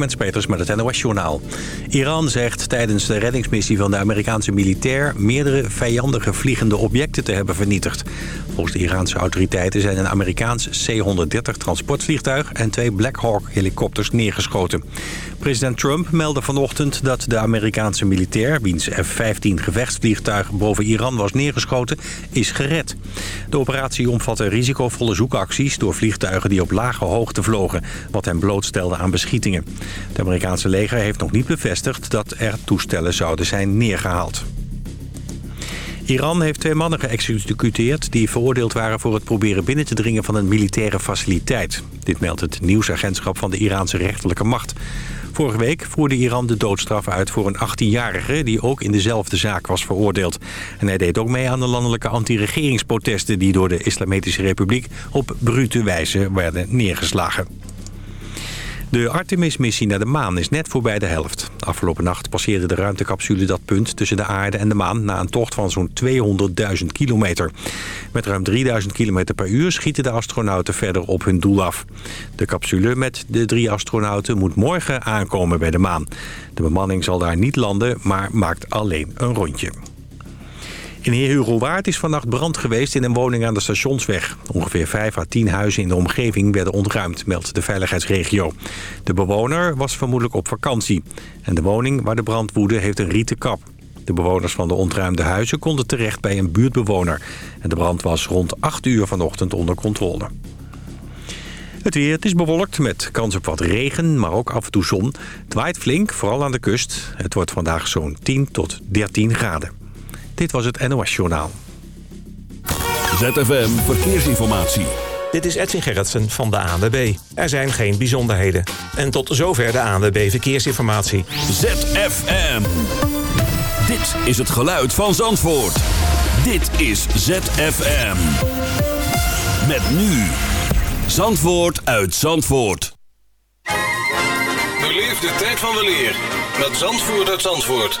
Met Peters met het NOS-journaal. Iran zegt tijdens de reddingsmissie van de Amerikaanse militair... meerdere vijandige vliegende objecten te hebben vernietigd. Volgens de Iraanse autoriteiten zijn een Amerikaans C-130 transportvliegtuig... en twee Black Hawk-helikopters neergeschoten. President Trump meldde vanochtend dat de Amerikaanse militair... wiens F-15 gevechtsvliegtuig boven Iran was neergeschoten, is gered. De operatie omvatte risicovolle zoekacties... door vliegtuigen die op lage hoogte vlogen... wat hen blootstelde aan beschietingen. Het Amerikaanse leger heeft nog niet bevestigd dat er toestellen zouden zijn neergehaald. Iran heeft twee mannen geëxecuteerd die veroordeeld waren voor het proberen binnen te dringen van een militaire faciliteit. Dit meldt het nieuwsagentschap van de Iraanse rechterlijke macht. Vorige week voerde Iran de doodstraf uit voor een 18-jarige... die ook in dezelfde zaak was veroordeeld. En hij deed ook mee aan de landelijke anti-regeringsprotesten... die door de Islamitische Republiek op brute wijze werden neergeslagen. De Artemis-missie naar de maan is net voorbij de helft. Afgelopen nacht passeerde de ruimtecapsule dat punt tussen de aarde en de maan... na een tocht van zo'n 200.000 kilometer. Met ruim 3000 kilometer per uur schieten de astronauten verder op hun doel af. De capsule met de drie astronauten moet morgen aankomen bij de maan. De bemanning zal daar niet landen, maar maakt alleen een rondje. In Heerhugowaard is vannacht brand geweest in een woning aan de stationsweg. Ongeveer 5 à 10 huizen in de omgeving werden ontruimd, meldt de veiligheidsregio. De bewoner was vermoedelijk op vakantie. En de woning waar de brand woedde heeft een rieten kap. De bewoners van de ontruimde huizen konden terecht bij een buurtbewoner. En de brand was rond 8 uur vanochtend onder controle. Het weer, het is bewolkt met kans op wat regen, maar ook af en toe zon. Het waait flink, vooral aan de kust. Het wordt vandaag zo'n 10 tot 13 graden. Dit was het NOS Journaal. ZFM Verkeersinformatie. Dit is Edwin Gerritsen van de ANWB. Er zijn geen bijzonderheden. En tot zover de ANWB Verkeersinformatie. ZFM. Dit is het geluid van Zandvoort. Dit is ZFM. Met nu. Zandvoort uit Zandvoort. Beleef de tijd van weleer. Met Zandvoort uit Zandvoort.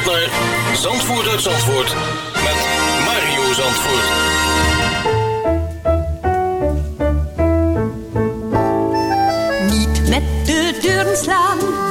naar Zandvoort uit Zandvoort met Mario Zandvoort. Niet met de deuren slaan.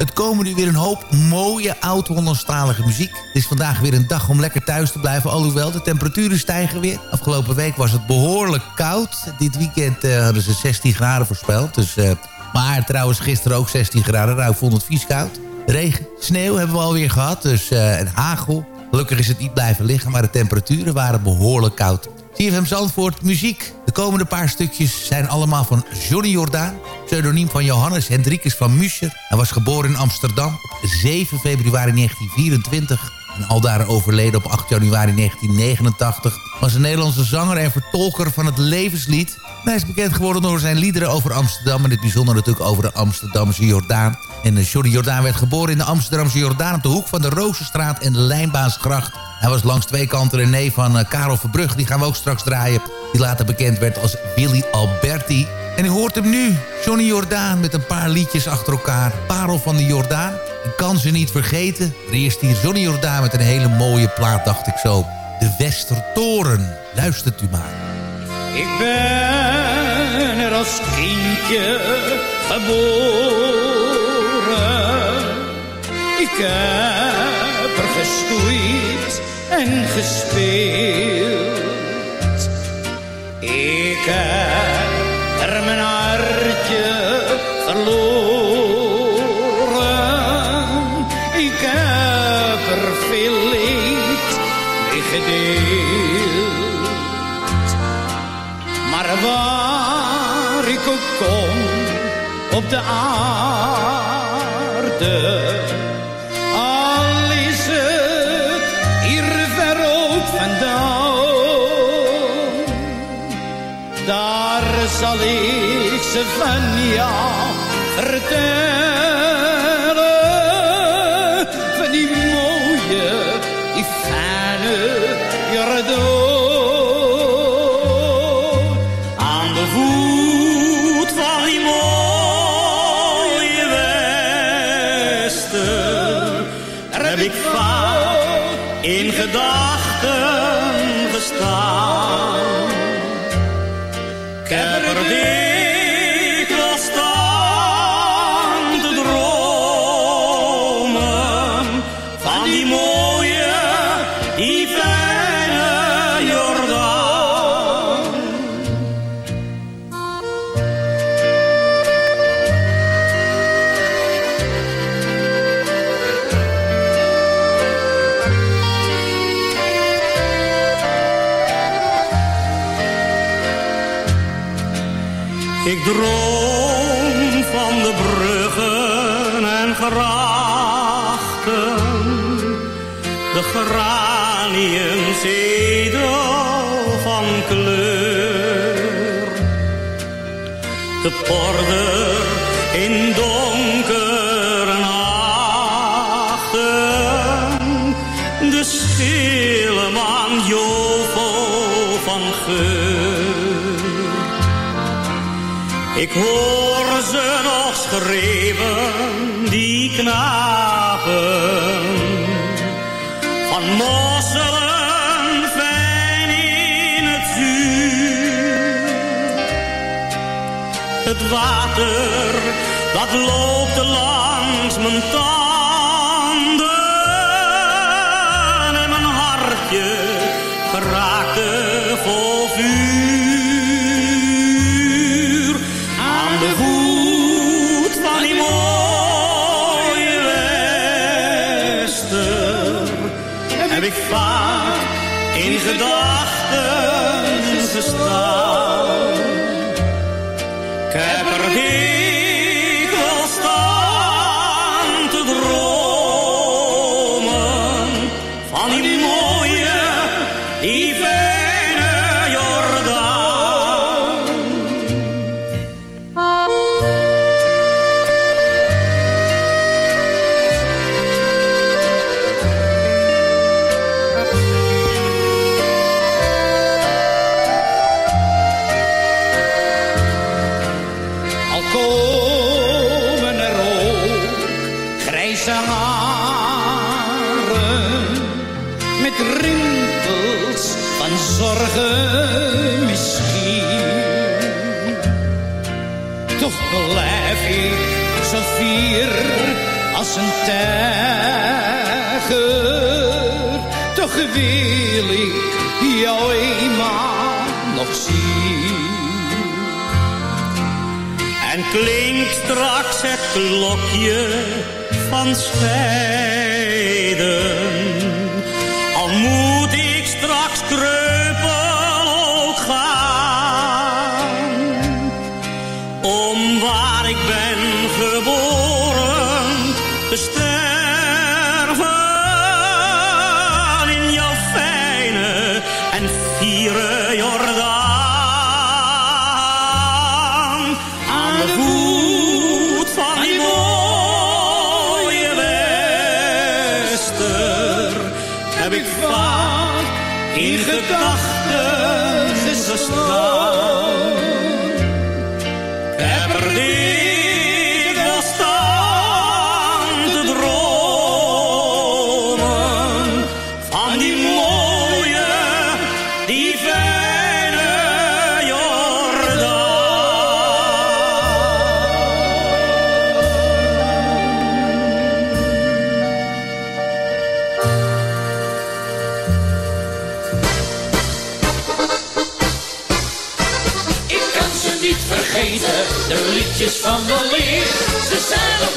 Het komen nu weer een hoop mooie oud-Hollandstalige muziek. Het is vandaag weer een dag om lekker thuis te blijven. Alhoewel, de temperaturen stijgen weer. Afgelopen week was het behoorlijk koud. Dit weekend uh, hadden ze 16 graden voorspeld. Dus, uh, maar trouwens gisteren ook 16 graden. Ik vond het vies koud. Regen, sneeuw hebben we alweer gehad. Dus, uh, en hagel. Gelukkig is het niet blijven liggen. Maar de temperaturen waren behoorlijk koud. CFM Zandvoort, muziek. De komende paar stukjes zijn allemaal van Johnny Jordaan. Pseudoniem van Johannes Hendrikus van Muscher. Hij was geboren in Amsterdam op 7 februari 1924. En aldaar overleden op 8 januari 1989. Was een Nederlandse zanger en vertolker van het levenslied. Hij is bekend geworden door zijn liederen over Amsterdam... en het bijzonder natuurlijk over de Amsterdamse Jordaan. En Johnny Jordaan werd geboren in de Amsterdamse Jordaan... op de hoek van de Rozenstraat en de Lijnbaansgracht. Hij was langs twee kanten een neef van uh, Karel Verbrug. Die gaan we ook straks draaien. Die later bekend werd als Willy Alberti. En u hoort hem nu, Johnny Jordaan, met een paar liedjes achter elkaar. Parel van de Jordaan. Ik kan ze niet vergeten. Er eerst hier Johnny Jordaan met een hele mooie plaat, dacht ik zo. De Westertoren. Luistert u maar. Ik ben er als kindje geboren. Ik heb en gespeeld. Ik heb er mijn hartje verloren. Ik heb er veel leed mee gedeeld. Maar waar ik ook kom op de aarde, zal ik ze van jou vertellen, knapen. Van mosselen fijn in het zuur. Het water, dat loopt langs mijn tanden. Gedachten gestaan. Wil ik jou eenmaal nog zien. En klinkt straks het klokje van scheiden.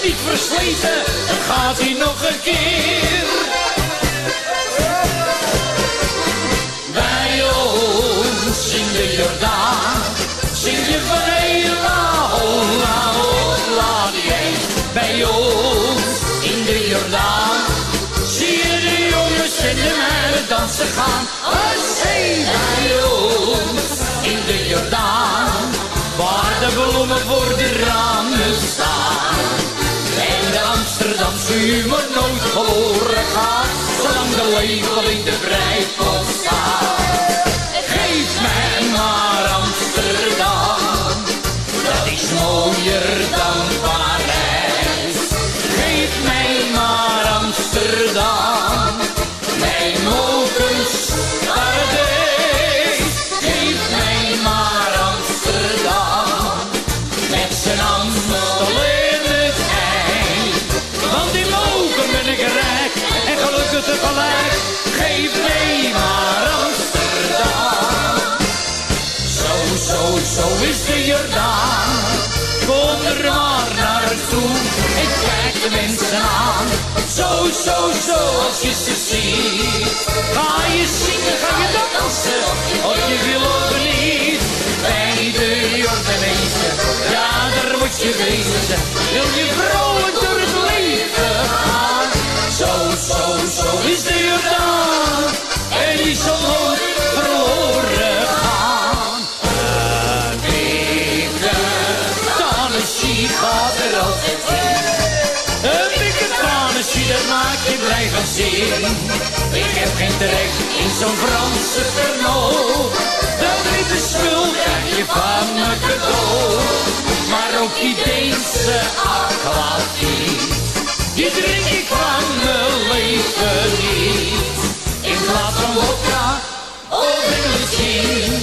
Niet versleten, dan gaat hij nog een keer. Bij ons in de Jordaan, zing je van hela hola hola die Bij ons in de Jordaan, zie je de jongens en de meiden dansen gaan. Als bij ons in de Jordaan, waar de bloemen voor de ramen staan. Amsterdamse humor nooit verloren gaat, zolang de lepel in de breipot staat. De mensen aan. Zo, zo, zo, als je ze ziet. Ga je zingen, ga je dansen, of je wil of niet. Bij de Jordanezen, ja, daar moet je wezen. Wil je vrolijk door het leven gaan. Zo, zo, zo is de Jordaan. En die zal nooit van zin. Ik heb geen trek in zo'n Franse Pernod. Dat witte spul krijg je van me cadeau. Maar ook die Deense aquavit. Die drink ik van mijn leven niet. In plaats van vodka of een gin.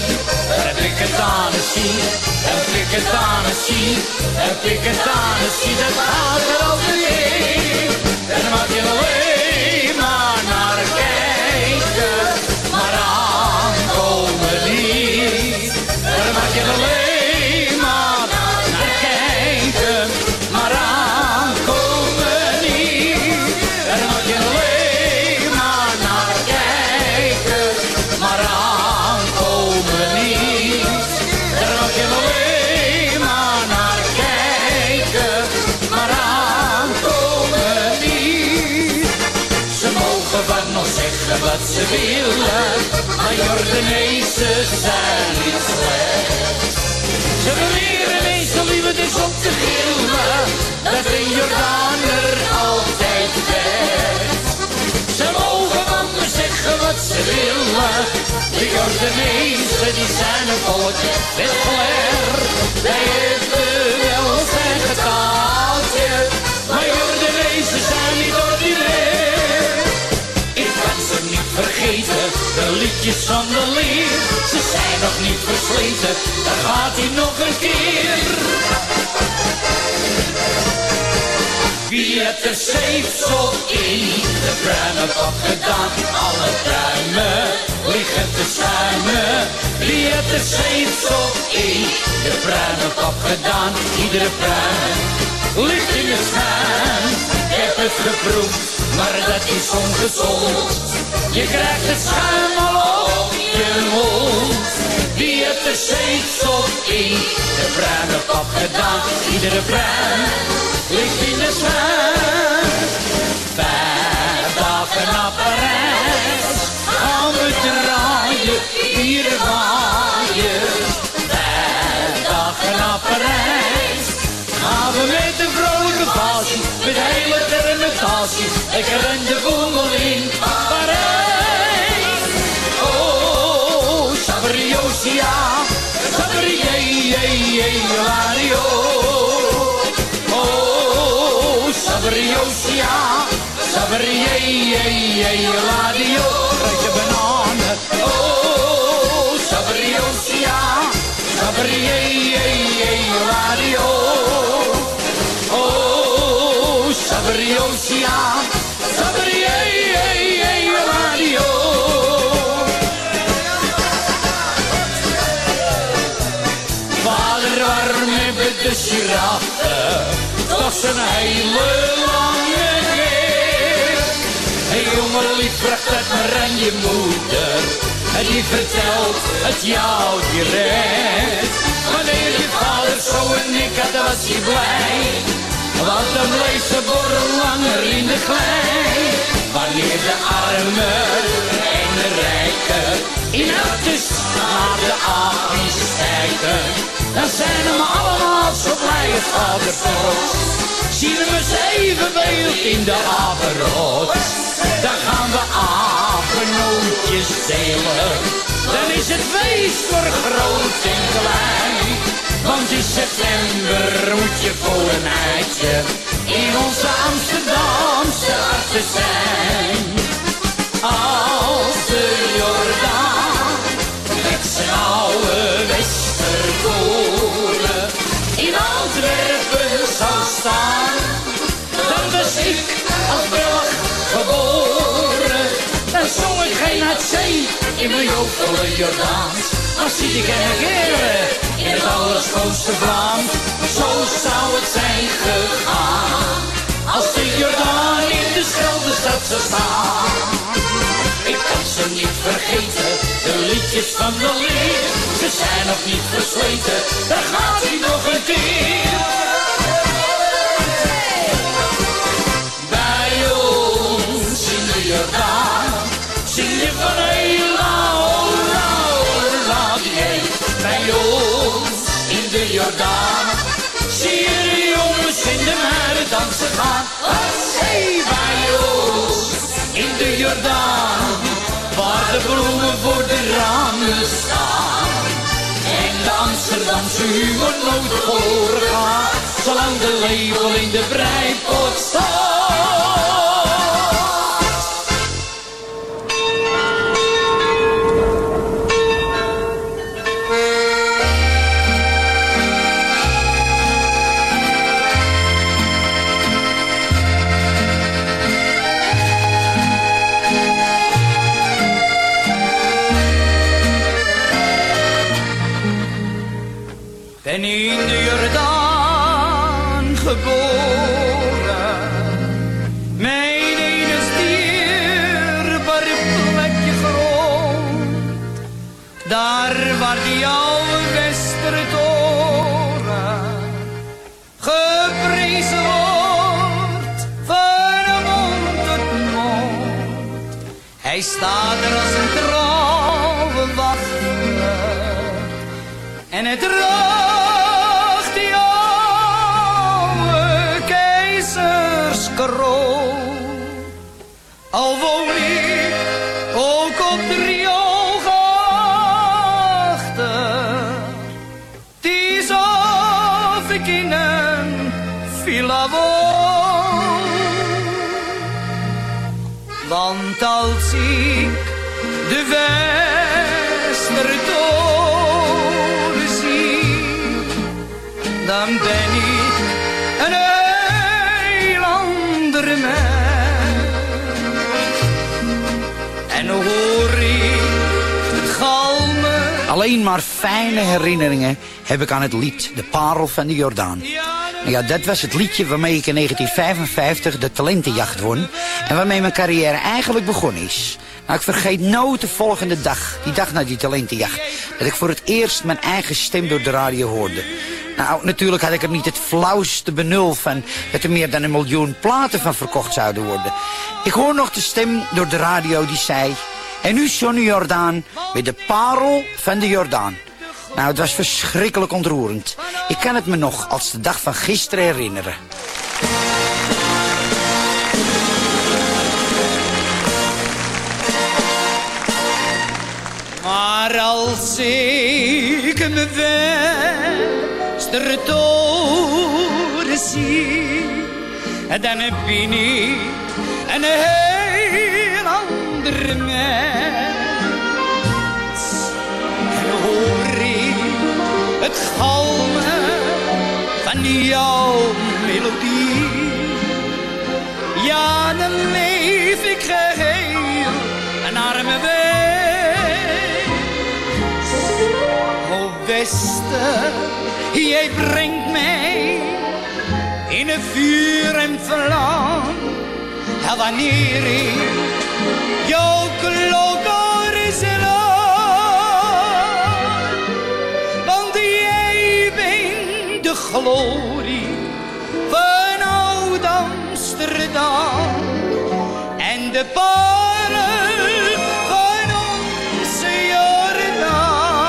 Heb ik het aan het zien, heb ik het aan het zien, heb ik het aan het zien. Dat gaat er altijd in. En mag je alleen ze willen, maar Jordanezen zijn niet slecht. Ze beweren meestal liever dus om te gillen, dat een Jordaner altijd best. Ze mogen van me zeggen wat ze willen, de Jordanezen die zijn een volk met flair. Wij hebben wel zijn getaaltje, maar Jordanezen zijn niet ordinair. Vergeten, de liedjes van de leer. Ze zijn nog niet versleten, dan gaat hij nog een keer. Wie heeft er zeepsel in de pruimenkop gedaan? Alle pruimen liggen te schuimen. Wie heeft er zeepsel in de pruimenkop gedaan? Iedere pruim ligt in de schuim. Ik heb het geproefd, maar dat is ongezond. Je krijgt het schuim al op je mond. Wie heeft er zeepsel in de pruimenkop gedaan? Iedere pruim ligt in de schuim. Vijf dagen naar Parijs gaan we draaien, hier waaien. Vijf dagen Parijs gaan we met een vrolijke passie, met hele termentatie, lekker in de boemel in Sabrié, Oh, Sabriosia, Sabrié, Ladio, rijke bananen. Oh, Sabriosia, Sabrié, Ladio. Oh, Sabriosia, giraffen, dat is een hele lange weg. Hey jongen, lief, vraag het maar aan je moeder, en die vertelt het jou direct. Wanneer je vader zo en ik had, was hij blij. Want dan bleef ze borrel langer in de klei. Wanneer de armen rijken in actes naar de avond stijgen. Dan zijn we allemaal zo blij het vader trots. Zien we eens even beeld in de apenrot. Dan gaan we apenootjes delen. Dan is het feest voor groot en klein. Want in september moet je voor een eitje in onze Amsterdamse harten zijn. Als in Antwerpen zou staan, dan was ik als Belg geboren. Dan zong ik geen zee in mijn jokele Jordaans. Maar zie ik en keren in het allerschoonste Vlaams. Zo zou het zijn gegaan. als de Jordaan in de Schelde stad zou staan. Ik kan ze niet vergeten, de liedjes van de leer. Ze zijn nog niet versleten, daar gaat hij nog een keer. Bij ons in de Jordaan, zing je van Hela, hola, hola, die Bij ons in de Jordaan, zie je de jongens in de meren dansen gaan. Hey, bij ons in de Jordaan, En de Amsterdamse humor nooit verloren gaat, zolang de label in de breipot staat. Hij Want als ik de Westertoren zie, dan ben ik een heel andere mens. En hoor ik het galmen. Alleen maar fijne herinneringen heb ik aan het lied De Parel van de Jordaan. Ja, dat was het liedje waarmee ik in 1955 de talentenjacht won. En waarmee mijn carrière eigenlijk begonnen is. Nou, ik vergeet nooit de volgende dag, die dag na die talentenjacht... dat ik voor het eerst mijn eigen stem door de radio hoorde. Nou, natuurlijk had ik er niet het flauwste benul van... dat er meer dan een miljoen platen van verkocht zouden worden. Ik hoor nog de stem door de radio die zei... En nu Johnny Jordaan met de parel van de Jordaan. Nou, het was verschrikkelijk ontroerend. Ik kan het me nog als de dag van gisteren herinneren. Maar als ik me Westertoren zie, dan ben ik een heel ander mens. Het galmen van jouw melodie, ja, dan leef ik geheel een arme wees. O Wester, jij brengt mij in een vuur en vlam. En wanneer ik jouw glorie van oud Amsterdam en de parel van onze Jordaan.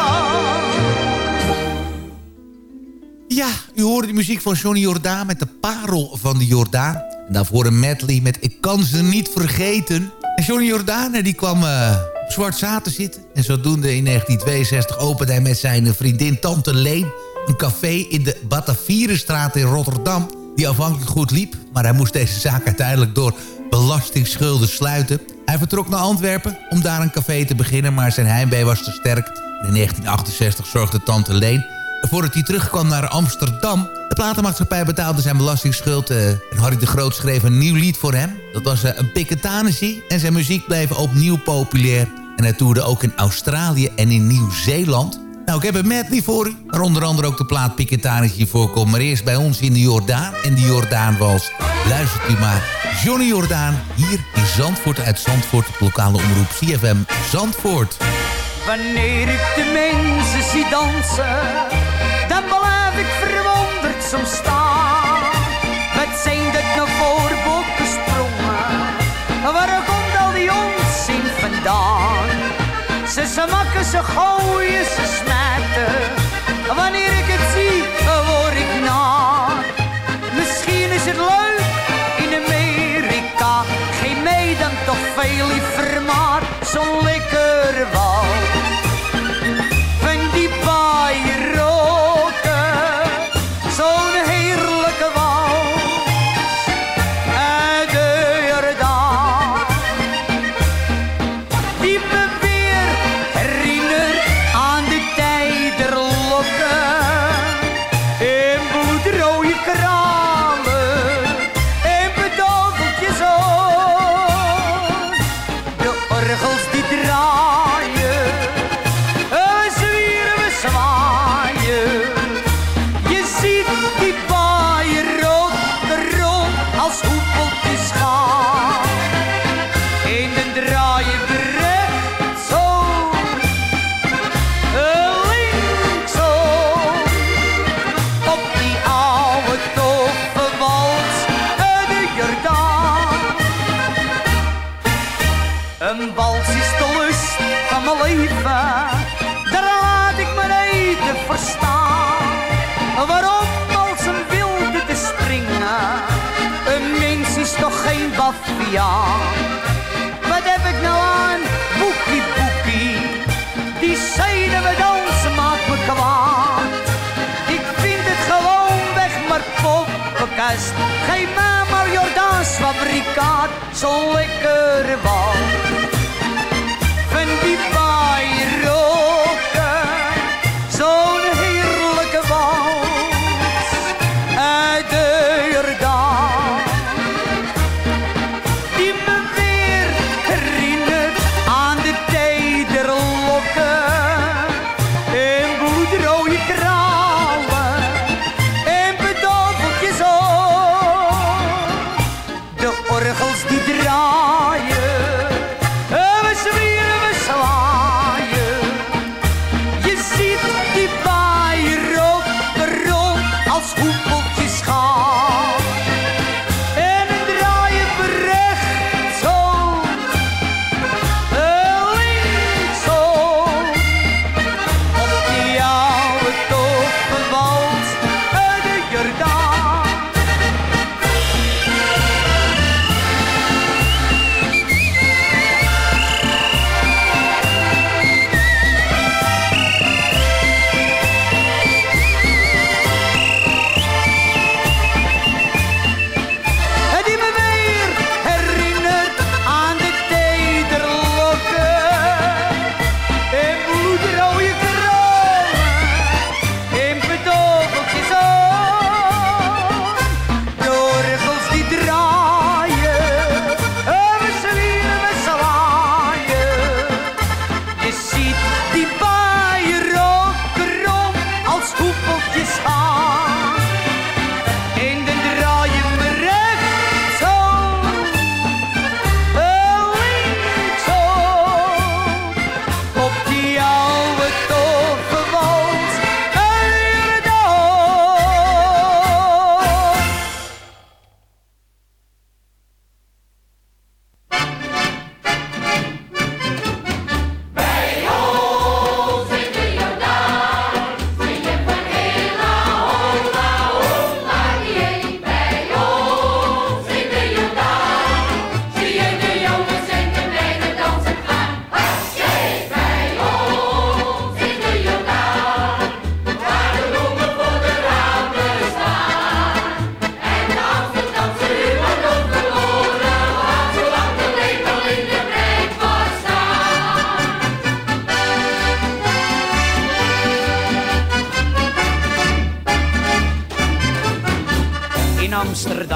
Ja, u hoorde de muziek van Johnny Jordaan met de parel van de Jordaan. En daarvoor een medley met Ik kan ze niet vergeten. En Johnny Jordaan die kwam eh, op Zwart Zaten zitten. En zodoende in 1962 opende hij met zijn vriendin Tante Leen... een café in de Batavierenstraat in Rotterdam... die aanvankelijk goed liep. Maar hij moest deze zaak uiteindelijk door belastingsschulden sluiten. Hij vertrok naar Antwerpen om daar een café te beginnen... maar zijn heimwee was te sterk. In 1968 zorgde Tante Leen voordat hij terugkwam naar Amsterdam. De platenmaatschappij betaalde zijn belastingsschuld... eh, en Harry de Groot schreef een nieuw lied voor hem. Dat was eh, een Piketanessie en zijn muziek bleef opnieuw populair. En hij toerde ook in Australië en in Nieuw-Zeeland. Nou, ik heb een medley voor u. Onder andere ook de plaat Piketanessie voorkomt. Maar eerst bij ons in de Jordaan. En de Jordaan was... luistert u maar. Johnny Jordaan, hier in Zandvoort uit Zandvoort... lokale omroep CFM Zandvoort. Wanneer ik de mensen zie dansen... dan blijf ik verwonderd soms staan. Wat zijn dat nou voor bokken sprongen? Waar komt al die onzin vandaan? Ze smakken, ze gooien, ze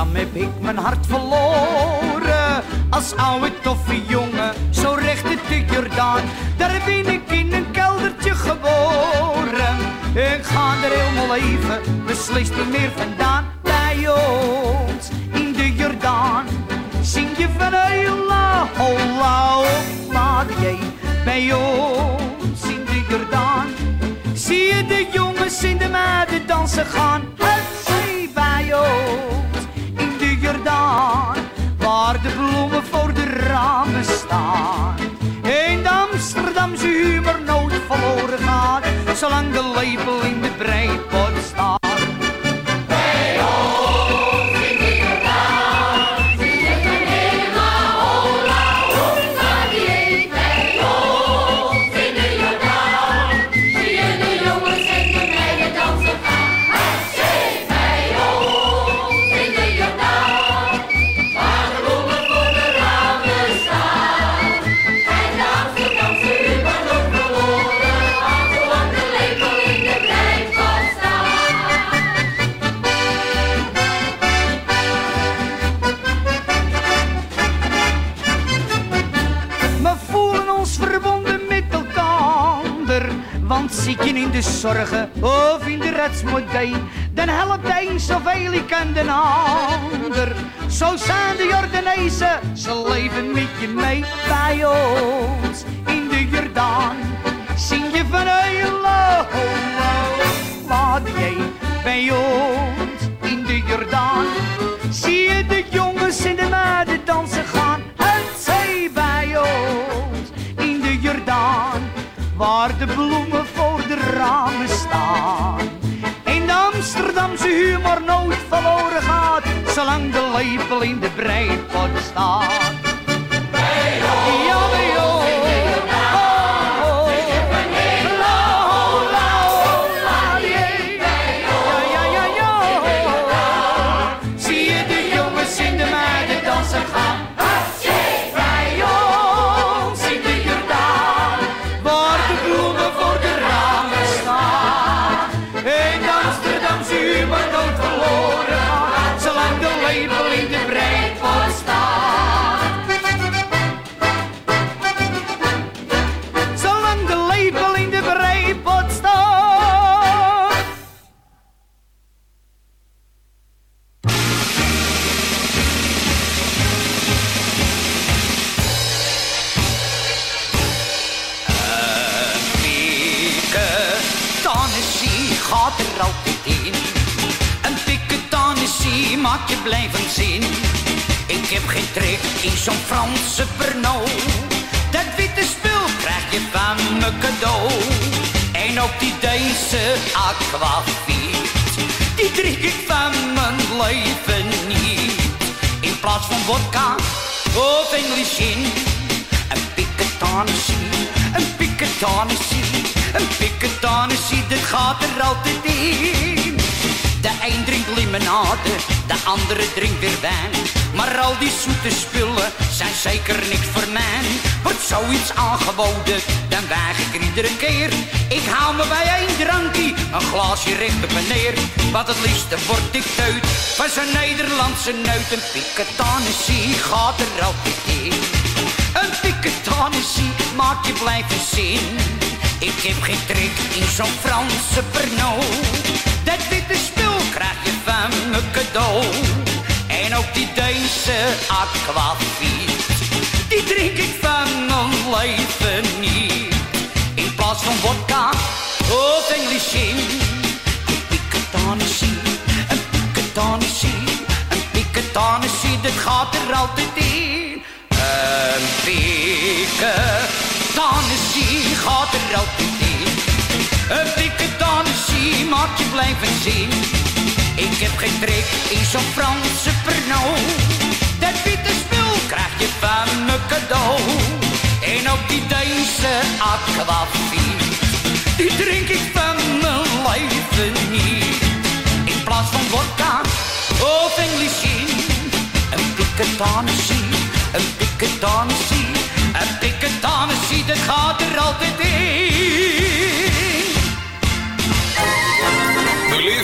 Dan heb ik mijn hart verloren. Als oude toffe jongen, zo recht in de Jordaan. Daar ben ik in een keldertje geboren. Ik ga er helemaal leven. leven beslist niet meer vandaan. Bij ons in de Jordaan zing je van Eula, hola, hola. Bij ons in de Jordaan zie je de jongens in de meiden dansen gaan. Gaat. Zolang de zorgen of in de redsmodij, dan helpt een zoveel ik aan de ander. Zo zijn de Jordanezen, ze leven met je mee bij ons in de Jordaan. Zing je van Eula, in de breipot staat. In zo'n Franse Pernod. Dat witte spul krijg je van me cadeau. En ook die Deense aquavit. Die drink ik van mijn leven niet. In plaats van vodka of English gin. Een piketanissie, een piketanissie, een piketanissie, dat gaat er altijd in. De een drinkt limonade, de andere drinkt weer wijn. Maar al die zoete spullen zijn zeker niks voor mij. Wordt zoiets aangeboden, dan weig ik er iedere keer. Ik hou me bij één drankje, een glaasje recht op en neer. Wat het liefste word ik teut van zo'n Nederlandse neut. Een piketanissie gaat er altijd in. Een piketanissie maakt je blijven zin. Ik heb geen trek in zo'n Franse Pernod. Dat witte spul krijg je van me cadeau. En ook die Aquavit. Die drink ik van mijn leven niet. In plaats van vodka of English gin. Een piketanissie, een piketanissie, een piketanissie, dat gaat er altijd in. Een piketanissie gaat er altijd in. Een piketanissie maakt je blijven zien. Ik heb geen trek in zo'n Franse Pernod. Dat witte spul krijg je van me cadeau. En ook die Deense aquavit. Die drink ik van mijn leven niet. In plaats van vodka of English gin. Een piketanissie, een piketanissie, een piketanissie, dat gaat er altijd in.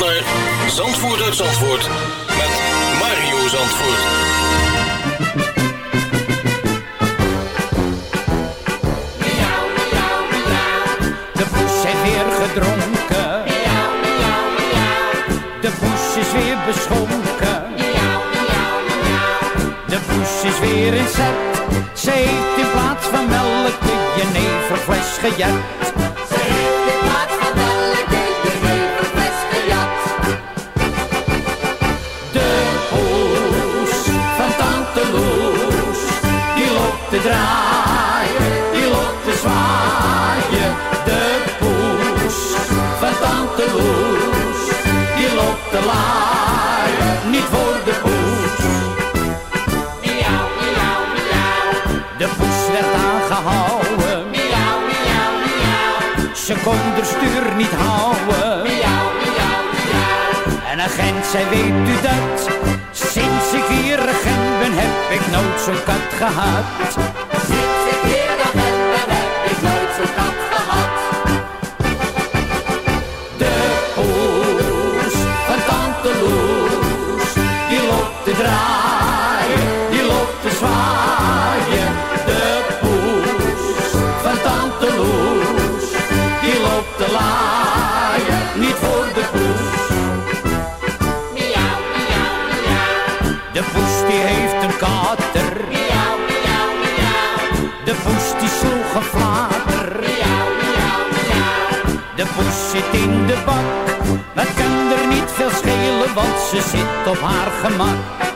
luistert Zandvoort uit Zandvoort met Mario Zandvoort. De poes is weer gedronken. De poes is weer beschonken. De poes is weer in zet. Ze heeft in plaats van melk de jeneverfles gejet. stuur niet houden. En agent zij weet u dat? Sinds ik hier agent ben, heb ik nooit zo'n kat gehad. want ze zit op haar gemak.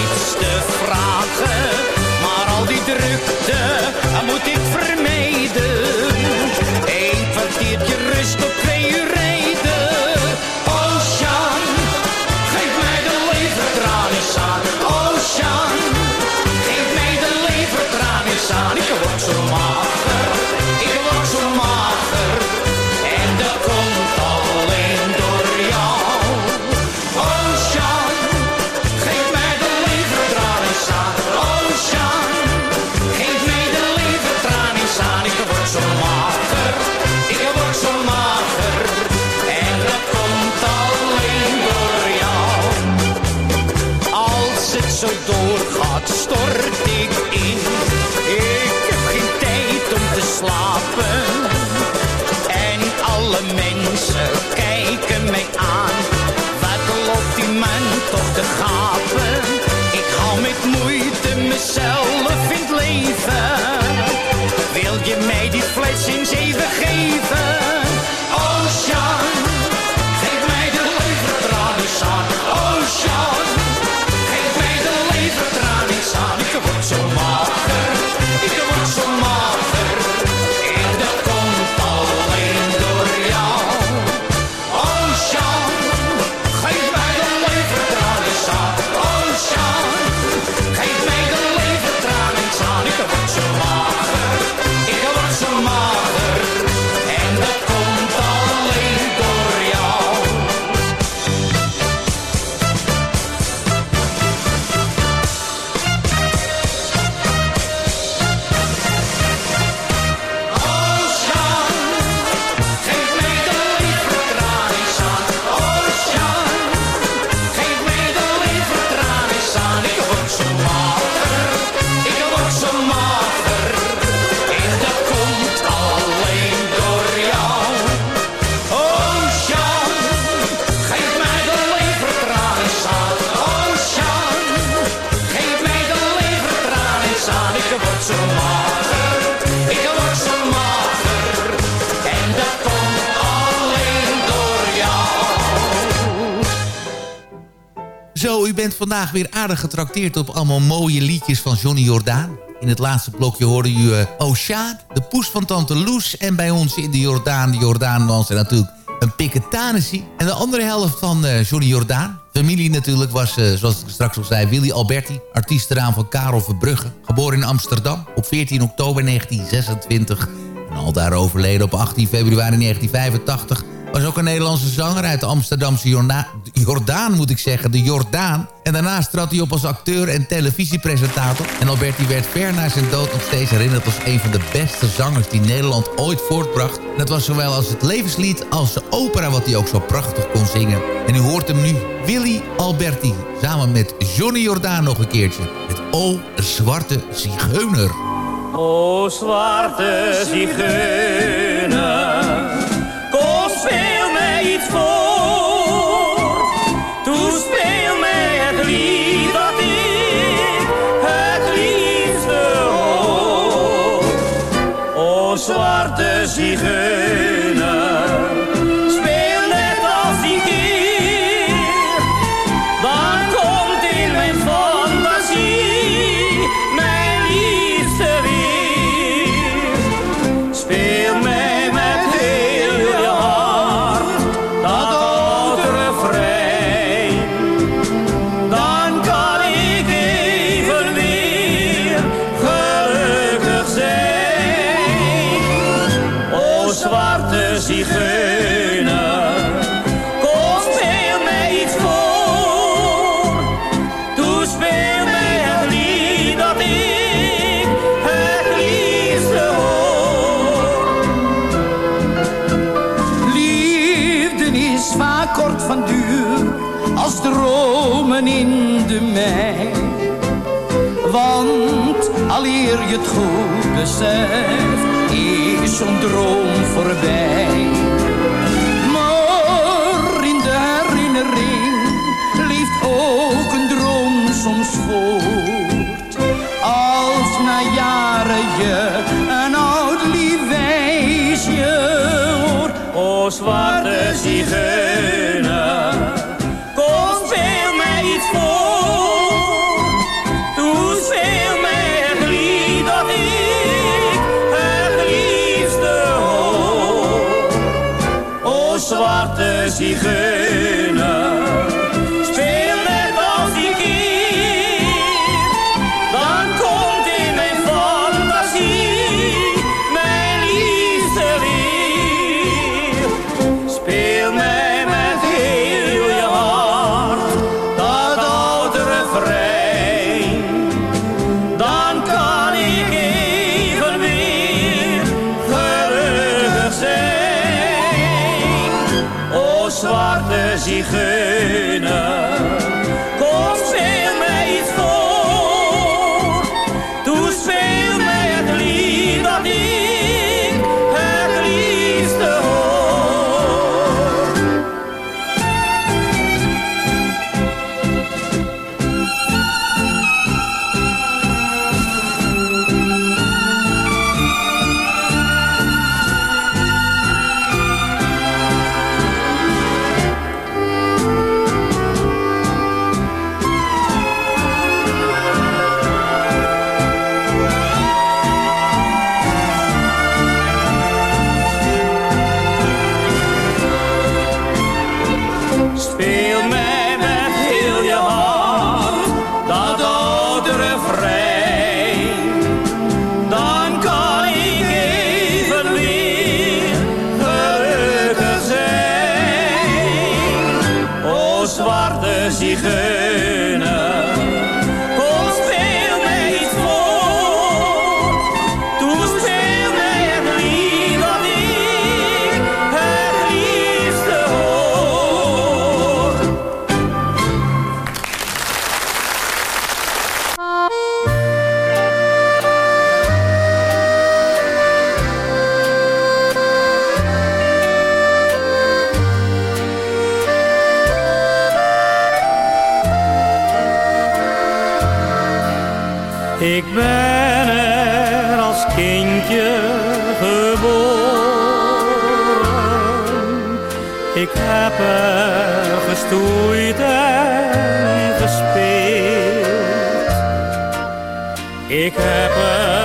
iets te vragen. Maar al die druk bent vandaag weer aardig getrakteerd op allemaal mooie liedjes van Johnny Jordaan. In het laatste blokje hoorde u uh, Oceaan, de poes van Tante Loes... en bij ons in de Jordaan, de Jordaan was er natuurlijk een Piketanissie. En de andere helft van uh, Johnny Jordaan. Familie natuurlijk was, uh, zoals ik straks al zei, Willy Alberti. Artiestenaam van Karel Verbrugge. Geboren in Amsterdam op 14 oktober 1926. En al daar overleden op 18 februari 1985 was ook een Nederlandse zanger uit de Amsterdamse Jordaan, moet ik zeggen. De Jordaan. En daarnaast trad hij op als acteur en televisiepresentator. En Alberti werd ver na zijn dood nog steeds herinnerd als een van de beste zangers die Nederland ooit voortbracht. En dat was zowel als het levenslied als de opera wat hij ook zo prachtig kon zingen. En u hoort hem nu, Willy Alberti, samen met Johnny Jordaan nog een keertje. Met O Zwarte Zigeuner. O Zwarte Zigeuner mij het goed beseft, is zo'n droom voorbij. Zwarte zigeuner, Ik heb een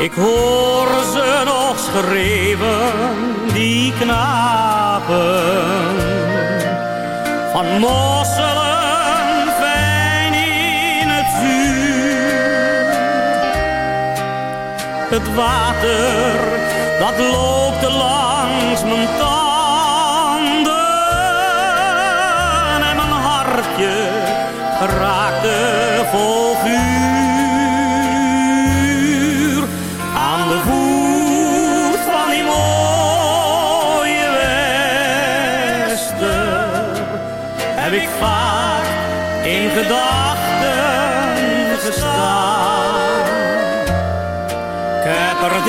Ik hoor ze nog schreeuwen, die knapen. Van mosselen fijn in het vuur. Het water, dat loopt langs mijn tanden. hartje vol vuur. Aan de voet van die mooie Wester heb ik vaak in gedachten gestaan. Ik heb er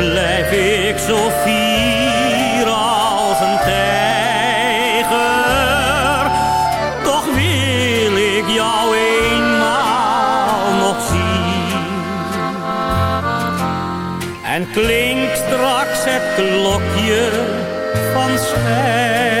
blijf ik zo fier als een tijger. Toch wil ik jou eenmaal nog zien. En klinkt straks het klokje van schijn.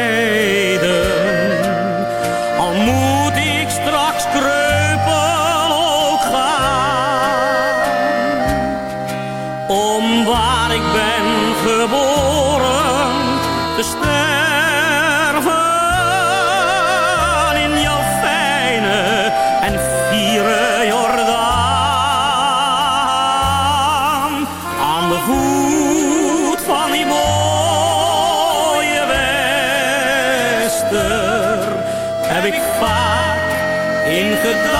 Good.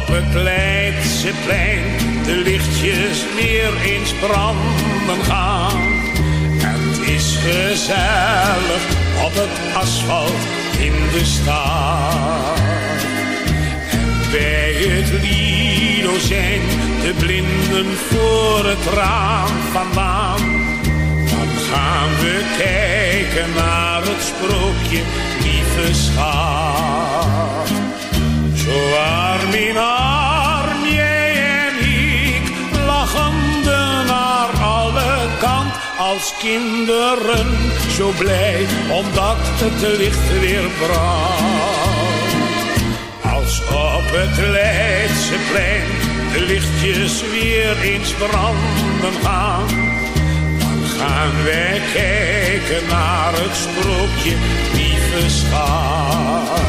Op het Leidseplein de lichtjes weer eens branden gaan. Het is gezellig op het asfalt in de stad. En bij het Lido zijn de blinden voor het raam vandaan. Dan gaan we kijken naar het sprookje, lieve. Zo arm in arm, jij en ik, lachende naar alle kant. Als kinderen, zo blij, omdat het licht weer brandt. Als op het Leidseplein de lichtjes weer eens branden gaan. Dan gaan wij kijken naar het sprookje, lieve schat.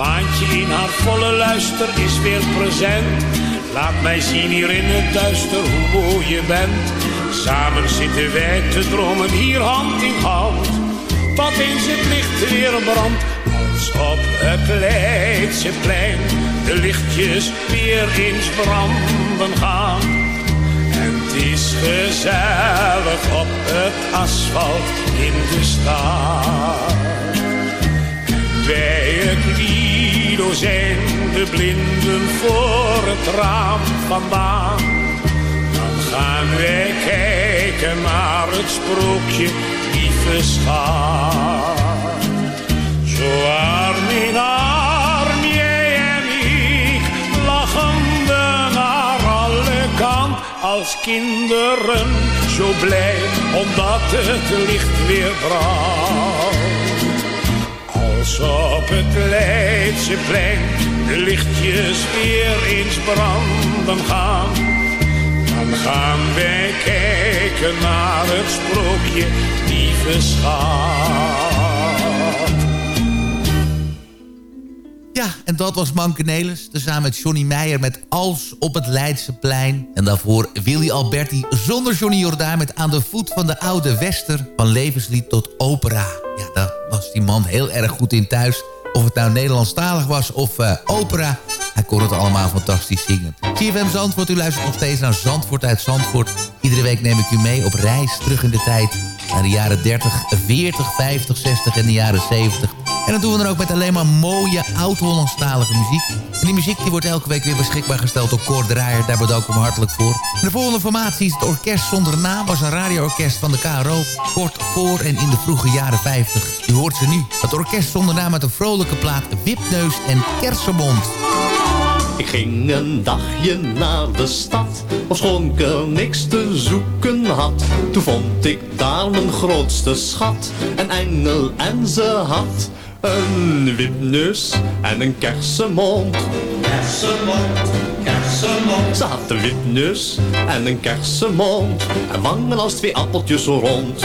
Maantje in haar volle luister is weer present. Laat mij zien hier in het duister hoe mooi je bent. Samen zitten wij te dromen hier hand in hand. Tot eens het licht weer brandt. Als op het Leidseplein de lichtjes weer eens branden gaan. En het is gezellig op het asfalt in de stad. Bij het Lido zijn de blinden voor het raam vandaan. Dan gaan wij kijken naar het sprookje, lieve schat. Zo arm in arm, jij en ik, lachende naar alle kant. Als kinderen, zo blij, omdat het licht weer brandt. Als op het Leidseplein de lichtjes weer eens branden gaan. Dan gaan wij kijken naar het sprookje, lieve schat. Ja, en dat was Manke Nelis. Tezamen met Johnny Meijer met Als op het Leidseplein. En daarvoor Willy Alberti zonder Johnny Jordaan... met Aan de voet van de oude wester. Van levenslied tot opera. Ja, daar was die man heel erg goed in thuis. Of het nou Nederlandstalig was of uh, opera. Hij kon het allemaal fantastisch zingen. CFM Zandvoort, u luistert nog steeds naar Zandvoort uit Zandvoort. Iedere week neem ik u mee op reis terug in de tijd. Naar de jaren 30, 40, 50, 60 en de jaren 70. En dat doen we dan ook met alleen maar mooie oud-Hollandstalige muziek. En die muziek die wordt elke week weer beschikbaar gesteld door Cor Draaier. Daar bedank ik hem hartelijk voor. En de volgende formatie is het Orkest Zonder Naam. was een radioorkest van de KRO. Kort voor en in de vroege jaren 50. U hoort ze nu. Het Orkest Zonder Naam met een vrolijke plaat Wipneus en Kersenmond. Ik ging een dagje naar de stad, ofschoon ik er niks te zoeken had. Toen vond ik daar mijn grootste schat, een engel en ze had een wipneus en een kersenmond. Kersenmond, kersenmond. Ze had een wipneus en een kersenmond en wangen als twee appeltjes zo rond.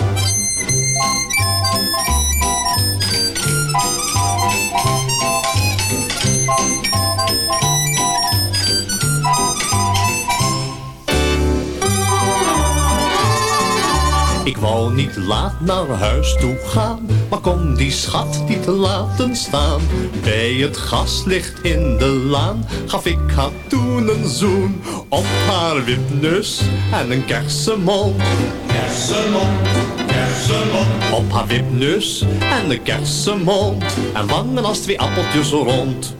Wou niet laat naar huis toe gaan, maar kon die schat niet laten staan. Bij het gaslicht in de laan gaf ik haar toen een zoen op haar wipneus en een kersenmond. Kersenmond, kersenmond. Op haar wipneus en een kersenmond en wangen als twee appeltjes rond.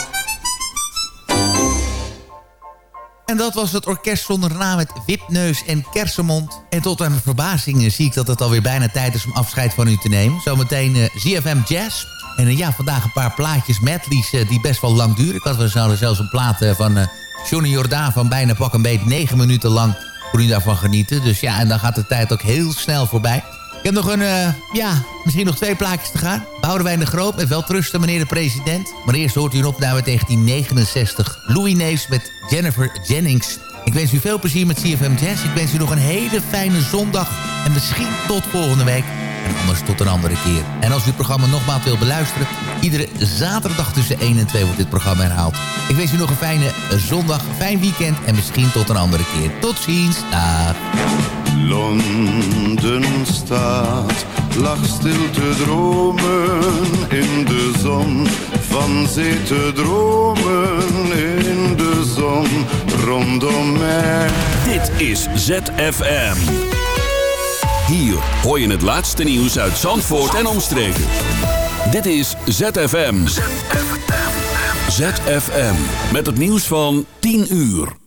En dat was het orkest zonder naam met Wipneus en Kersenmond. En tot mijn verbazing eh, zie ik dat het alweer bijna tijd is om afscheid van u te nemen. Zometeen uh, ZFM Jazz. En uh, ja, vandaag een paar plaatjes, medleys uh, die best wel lang duren. Ik had we zouden zelfs een plaat van Johnny Jordaan van bijna pak een beet negen minuten lang voor u daarvan genieten. Dus ja, en dan gaat de tijd ook heel snel voorbij. Ik heb nog een, uh, ja, misschien nog twee plaatjes te gaan. Boudewijn de Groot met wel trusten, meneer de president. Maar eerst hoort u een opname uit 1969. Louis Neefs met Jennifer Jennings. Ik wens u veel plezier met CFM Jazz. Ik wens u nog een hele fijne zondag. En misschien tot volgende week. En anders tot een andere keer. En als u het programma nogmaals wilt beluisteren... iedere zaterdag tussen 1 en 2 wordt dit programma herhaald. Ik wens u nog een fijne zondag, fijn weekend... en misschien tot een andere keer. Tot ziens. Dag. Londen staat, lag stil te dromen in de zon. Van zee te dromen in de zon rondom mij. Dit is ZFM. Hier hoor je het laatste nieuws uit Zandvoort en omstreken. Dit is ZFM. ZFM. ZFM. Met het nieuws van 10 uur.